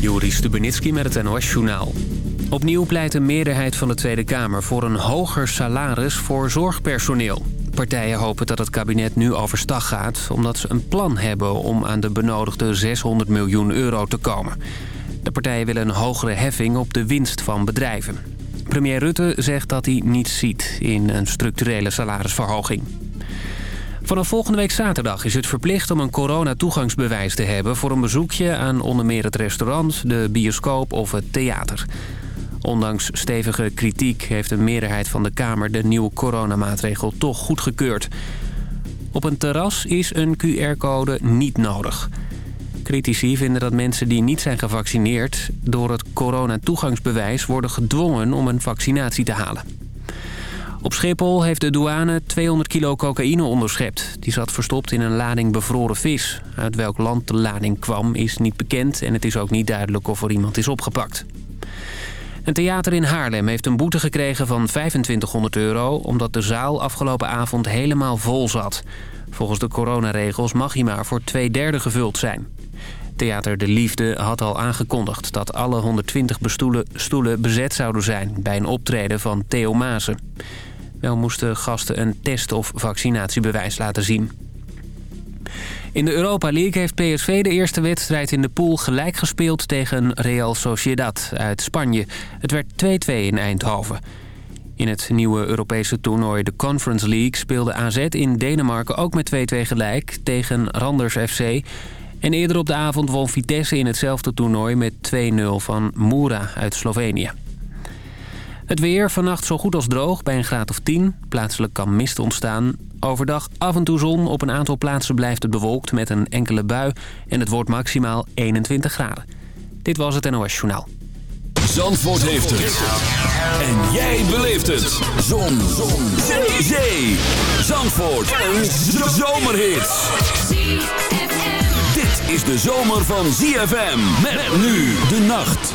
Joris Stubenitski met het NOS-journaal. Opnieuw pleit een meerderheid van de Tweede Kamer voor een hoger salaris voor zorgpersoneel. Partijen hopen dat het kabinet nu overstag gaat... omdat ze een plan hebben om aan de benodigde 600 miljoen euro te komen. De partijen willen een hogere heffing op de winst van bedrijven. Premier Rutte zegt dat hij niets ziet in een structurele salarisverhoging. Vanaf volgende week zaterdag is het verplicht om een corona-toegangsbewijs te hebben... voor een bezoekje aan onder meer het restaurant, de bioscoop of het theater. Ondanks stevige kritiek heeft een meerderheid van de Kamer... de nieuwe coronamaatregel toch goedgekeurd. Op een terras is een QR-code niet nodig. Critici vinden dat mensen die niet zijn gevaccineerd... door het coronatoegangsbewijs worden gedwongen om een vaccinatie te halen. Op Schiphol heeft de douane 200 kilo cocaïne onderschept. Die zat verstopt in een lading bevroren vis. Uit welk land de lading kwam is niet bekend... en het is ook niet duidelijk of er iemand is opgepakt. Een theater in Haarlem heeft een boete gekregen van 2500 euro... omdat de zaal afgelopen avond helemaal vol zat. Volgens de coronaregels mag hij maar voor twee derde gevuld zijn. Theater De Liefde had al aangekondigd dat alle 120 stoelen bezet zouden zijn... bij een optreden van Theo Maasen. Wel moesten gasten een test- of vaccinatiebewijs laten zien. In de Europa League heeft PSV de eerste wedstrijd in de pool gelijk gespeeld tegen Real Sociedad uit Spanje. Het werd 2-2 in Eindhoven. In het nieuwe Europese toernooi de Conference League speelde AZ in Denemarken ook met 2-2 gelijk tegen Randers FC. En eerder op de avond won Vitesse in hetzelfde toernooi met 2-0 van Mura uit Slovenië. Het weer vannacht zo goed als droog bij een graad of 10. Plaatselijk kan mist ontstaan. Overdag af en toe zon. Op een aantal plaatsen blijft het bewolkt met een enkele bui. En het wordt maximaal 21 graden. Dit was het NOS Journaal. Zandvoort heeft het. En jij beleeft het. Zon. zon. Zee. Zee. Zandvoort. Een zomerhit. Dit is de zomer van ZFM. Met nu de nacht.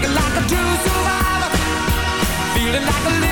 like a true survivor. Feeling like a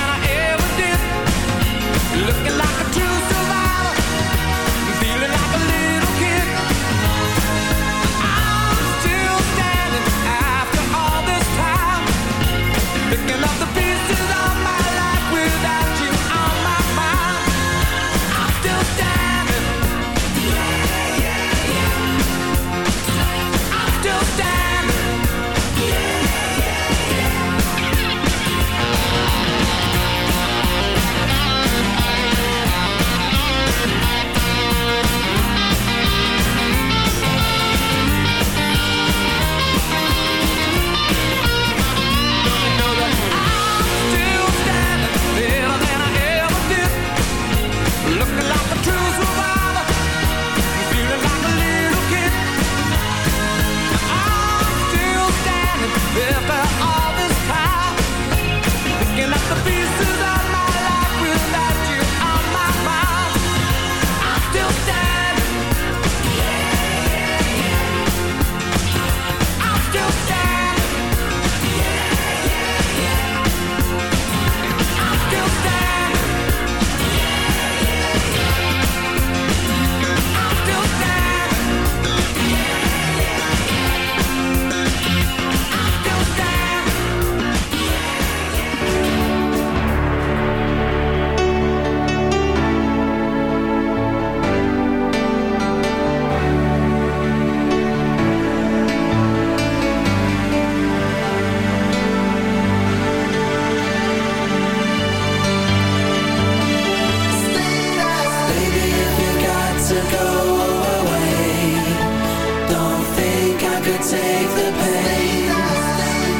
could take the pain.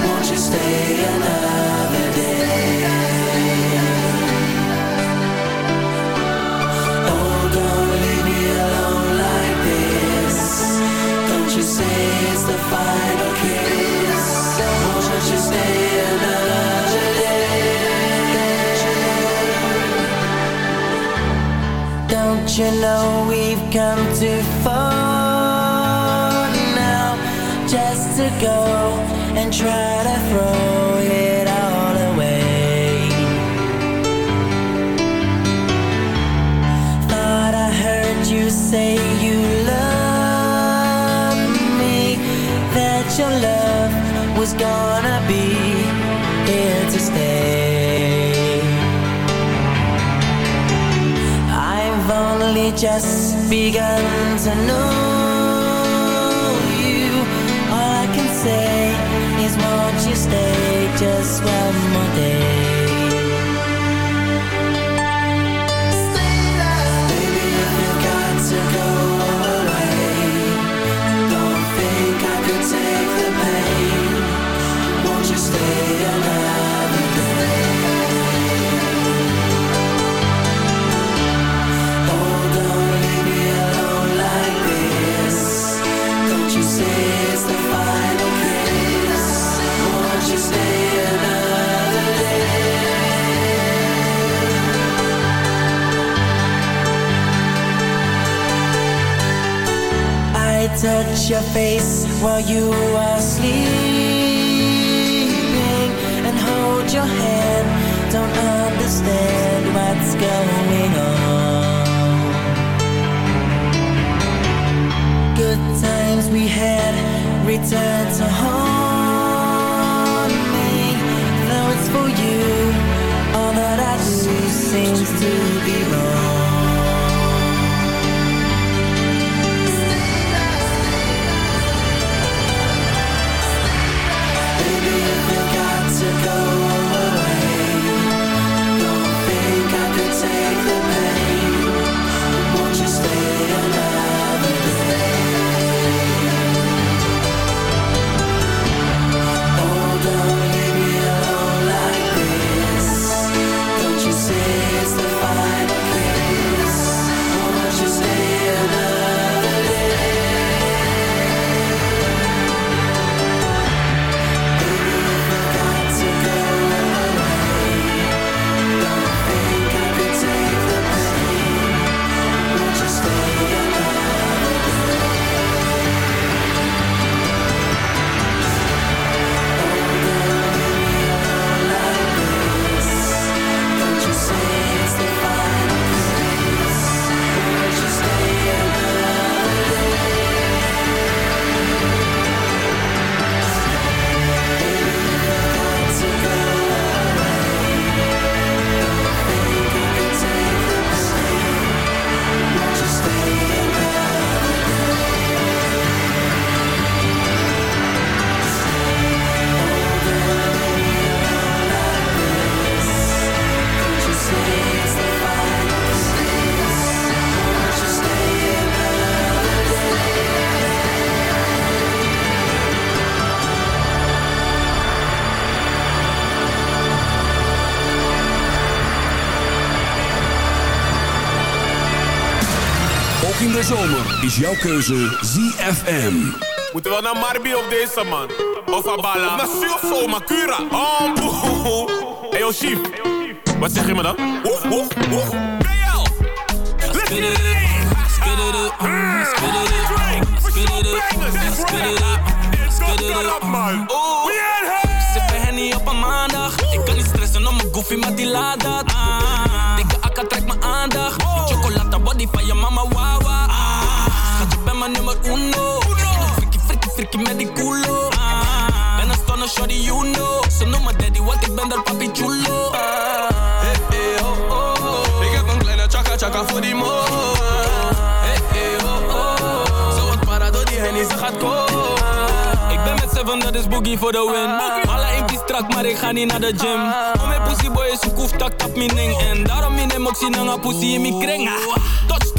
Won't you stay another day? Oh, don't leave me alone like this. Don't you say it's the final kiss? Won't you stay another day? Don't you know we've come too far? Try to throw it all away. Thought I heard you say you love me, that your love was gonna be here to stay. I've only just begun to know touch your face while you are sleeping and hold your hand. Don't understand de zomer is jouw keuze ZFM. Moeten we naar Marbi op deze man? Of Abala? Of naar Surfo, Makura? Oh, boe. Hey, yo, chief. Wat zeg je me dan? Oeh, oeh, oeh. BL! Let's get it in! Spit it up, spit it up, spit it up, spit it up, spit it up, man. We in here! Sippen Henny op een maandag Ik kan niet stressen om mijn goofy, maar die laat dat ah. Dikke akka trekt mijn aandacht Chocolata body van je mama, ah. Mijn nummer uno Frikkie, frikkie, frikkie met die culo ah. Ben een stunner, shorty, you know Ze noemen daddy, want ik ben dat papi chulo ah. Hey, hey, oh, oh, oh. Ik heb een kleine chaka chaka voor die mo Hey, hey, oh, oh. Zo wat para door die hennie, ze gaat komen ik ben met seven, dat is boogie voor de win. Alle inkie strak, maar ik ga niet naar de gym. Om mijn pussy boy is een koef, tak tap mijn ding. En daarom in ook zien een pussy in mijn kring. Ah,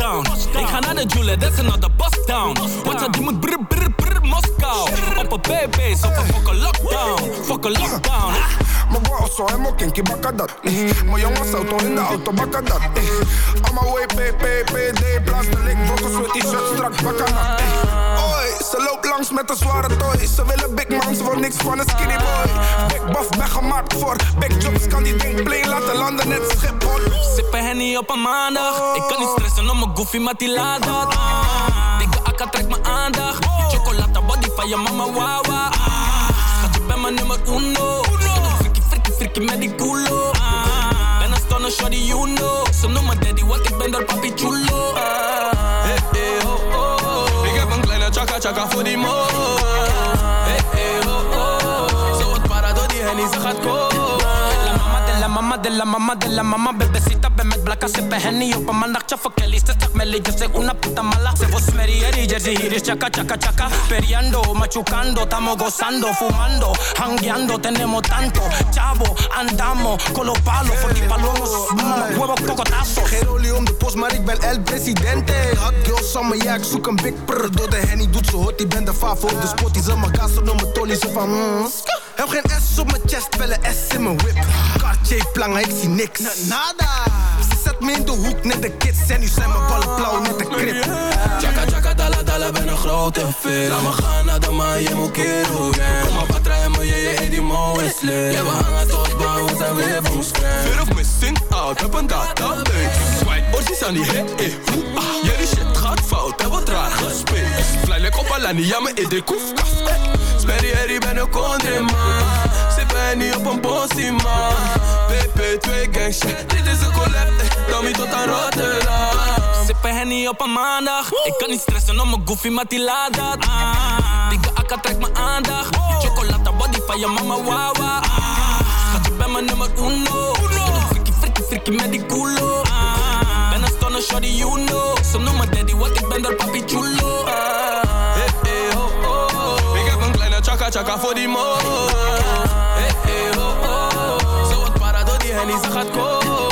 Touchdown, ik ga naar de Jule, that's another bust down. Wat ze die moet brr brr brr Moskou. Op een baby's, op een fucking lockdown. Fucking lockdown. Ah. Mijn bro zo helemaal kinky bakken dat. Mijn jongens auto in de auto bakken dat. On my way, P, P, P, D, blaas de link, brokken, sweat, t-shirt, strak bakken dat. Ze loopt langs met een zware toy. Ze willen big man, ze wil niks van een skinny boy. Big buff, ben gemaakt voor big jobs. Kan die ding play laten landen net Schiphol. Sippen Henny op een maandag. Ik kan niet stressen om mijn goofy, maar die laat dat. Dikke akka trekt mijn aandacht. Die chocolata body van je mama, wawa. Schat, je bent mijn nummer uno. Frikkie, frikkie, frikkie met die culo. Ben een stunner, shawty, you know. Ze noemen daddy, want ik ben door papi chulo. Chaka chaka voor die mo. Hey, hey, oh, oh. Zo wat para door die hennie. De la mama de la mama Bebecita, ven met blakka, sippen henny op een maandagje Voor Kelly, ze zegt Melly, yo soy una puta mala Se vos merieri, jersey hier is chaka chaka Periando, machucando, estamos gozando Fumando, hangueando, tenemos tanto Chavo, andamos con los palos Voor die palomos, mama, huevo, cocotazo Geen om de post, maar ik ben El Presidente. Hot girl summer, ja, ik zoek een big prr. Door de henny doet ze hot, die ben de favo de spot. Die ze mijn gas op mijn tolly, ze van mm. Heb geen S op mijn chest, wel een S in mijn whip. Cartier plangen, ik zie niks. Nada. Ze zet me in de hoek, net de kids. En nu zijn mijn ballen blauw, net de krip. Chaka chaka dala dala ben een grote fit Laat me gaan naar de maan, je moet kero yeah. Kom maar patra me, je je die mo is lit Ja, we hangen tot bouw, we zijn weer van scratch Fear of missing out, heb een database Orsies aan die hit, eh, hoe, ah Jullie shit gaat fout, heb wat raar gespeeld. Fly like op Alani, ja, in de koef, kaf, eh. Sperry, herrie, ben een man Sippen niet op een bossie man PP2 gang shit, dit is een collab, eh. Tommy tot aan Rotterdam. Sippen Henny op een maandag. Ik kan niet stressen om mijn goofy, maar die laat dat. Dikke akka trekt mijn aandacht. Chocolata body van je mama, wawa Schat, je bent mijn nummer uno. Frikkie, frikkie, frikkie met die culo Shawty, you know. Ze noemen daddy, want ik ben door papi chulo. Hey, hey, oh, oh, oh. Ik heb een kleine chaka chaka voor die mo. Hey, hey, oh, oh. Zo wat para door die hennie, ze gaat komen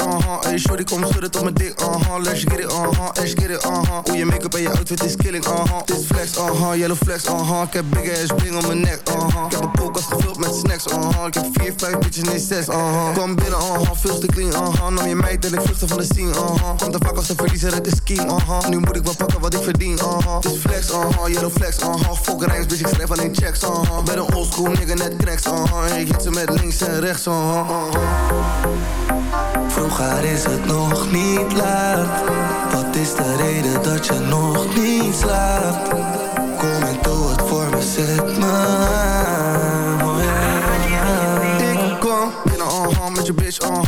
Uh-huh. Hey, shorty, kom schudden tot mijn dik, uh-huh. Let's get it, uh-huh, let's get it, uh-huh. Hoe je make-up en je outfit is killing, uh-huh. Dit flex, uh-huh, yellow flex, uh-huh. Ik heb big ass bling om mijn nek, uh-huh. Ik heb een koelkast gevuld met snacks, uh-huh. Ik heb vier, vijf bitches, nee zes, uh-huh. Kom binnen, uh-huh, veel te clean, uh-huh. Nam je meid en ik vluchtte van de scene, uh-huh. Komt te vaak als de verliezer uit de scheme, uh-huh. Nu moet ik wel pakken wat ik verdien, uh-huh. Dit flex, uh-huh, yellow flex, uh-huh. Fuck rijms, bitch, ik schrijf alleen checks, uh-huh. Ben een oldschool nigga, net cracks, uh-huh. Ik hit ze met links en rechts, uh-huh Vroeger is het nog niet laat. Wat is de reden dat je nog niet slaapt? Kom en doe het voor me, zet me aan. Oh ja. Ik kom binnen, uh-huh, met je bitch, uh-huh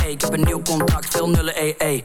Ik heb een nieuw contract, veel nullen, ee.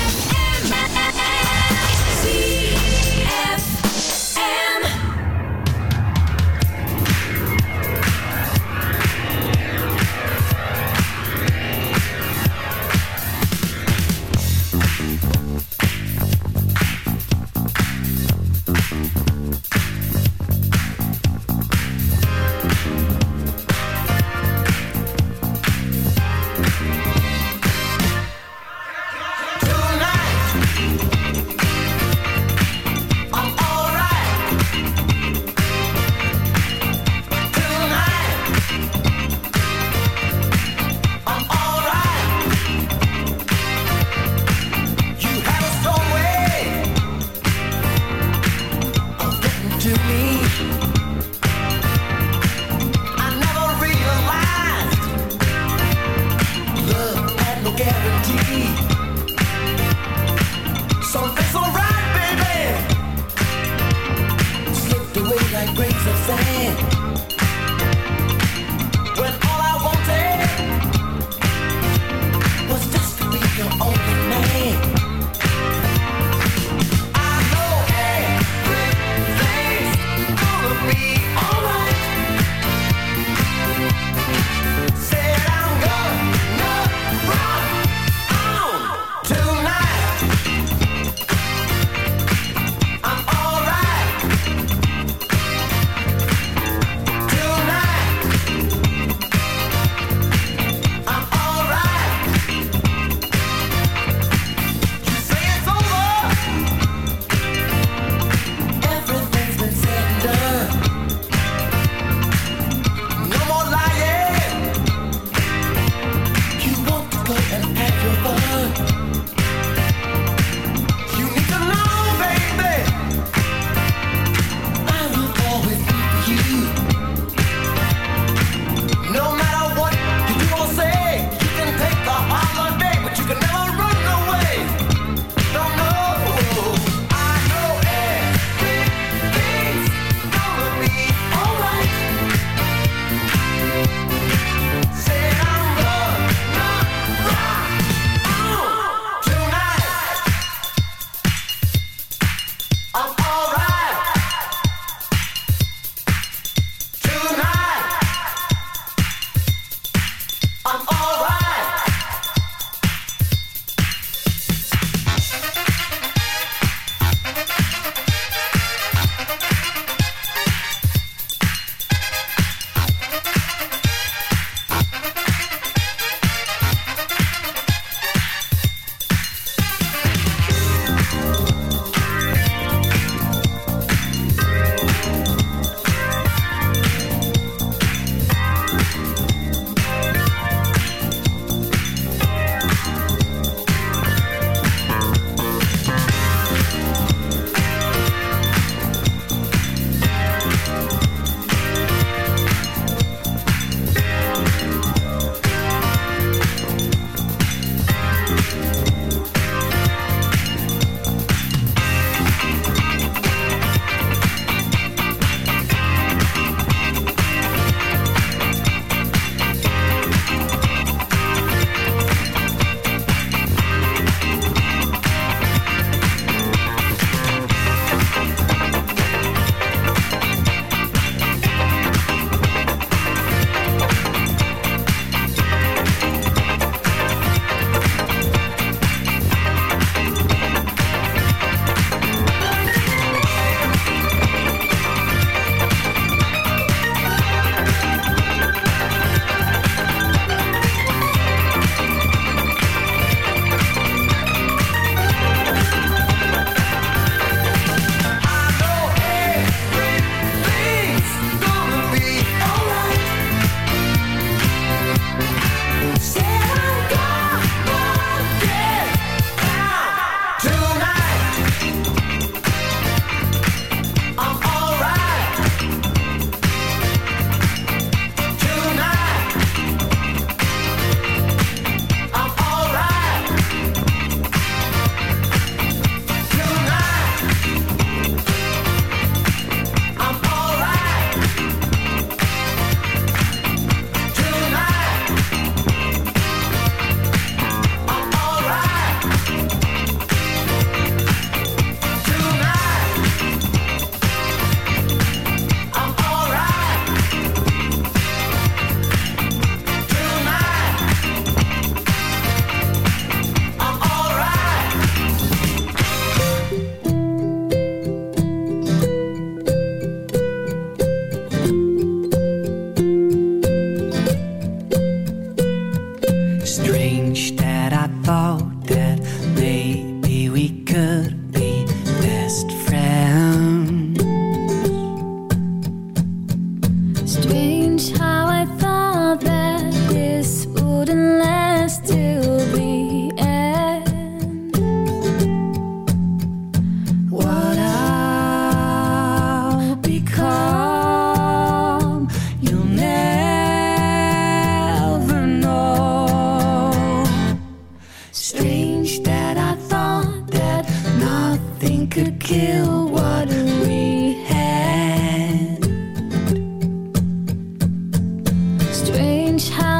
change how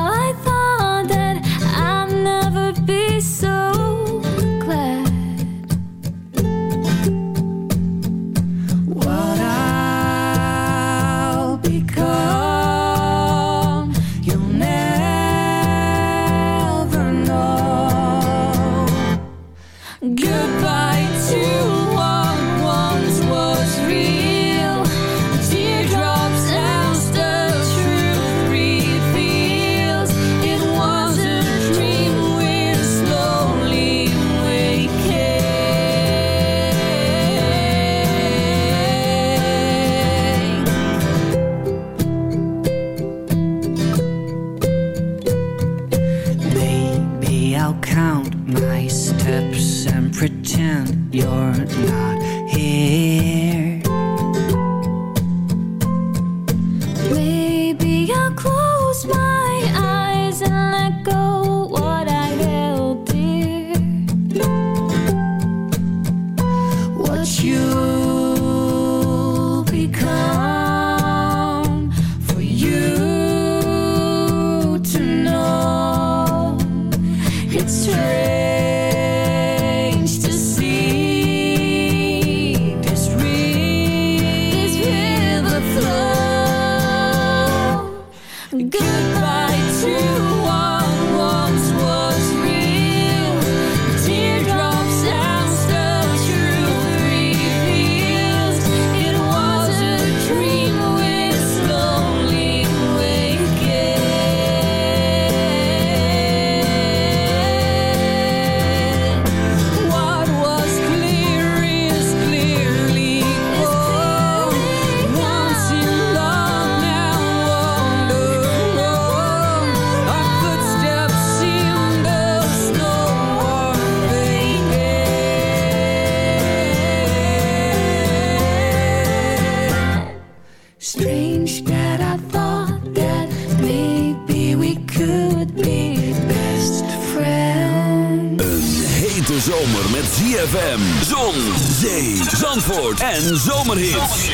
en zomerhits.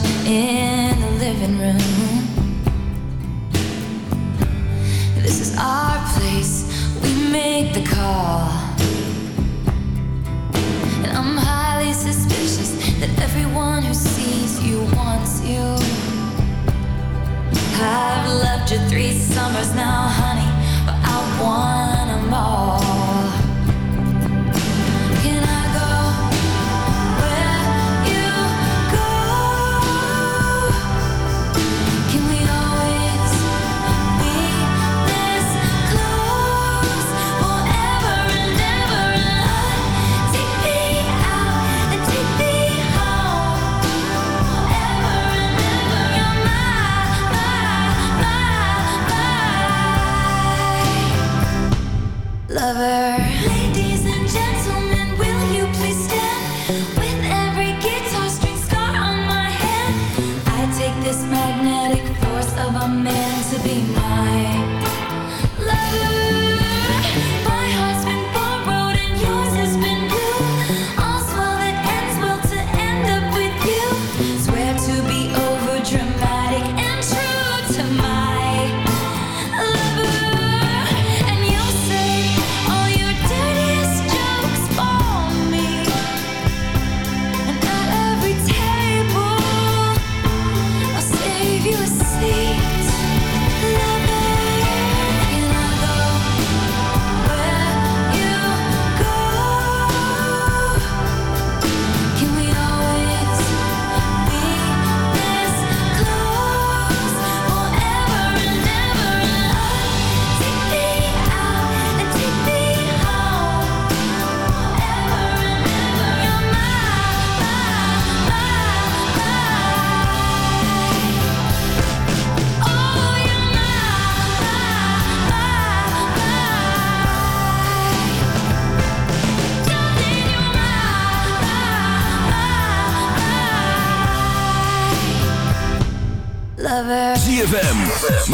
crashed in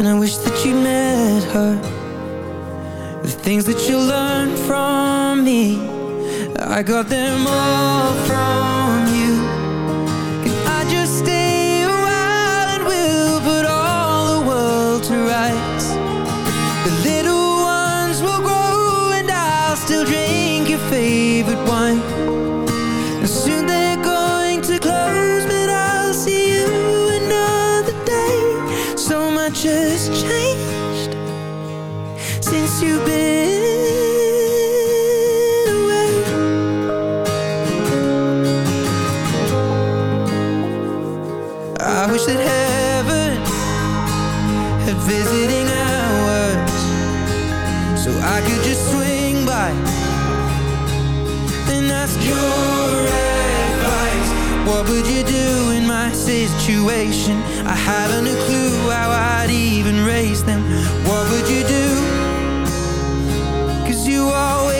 And I wish that you met her. The things that you learned from me, I got them all from situation? I haven't a clue how I'd even raise them What would you do? Cause you always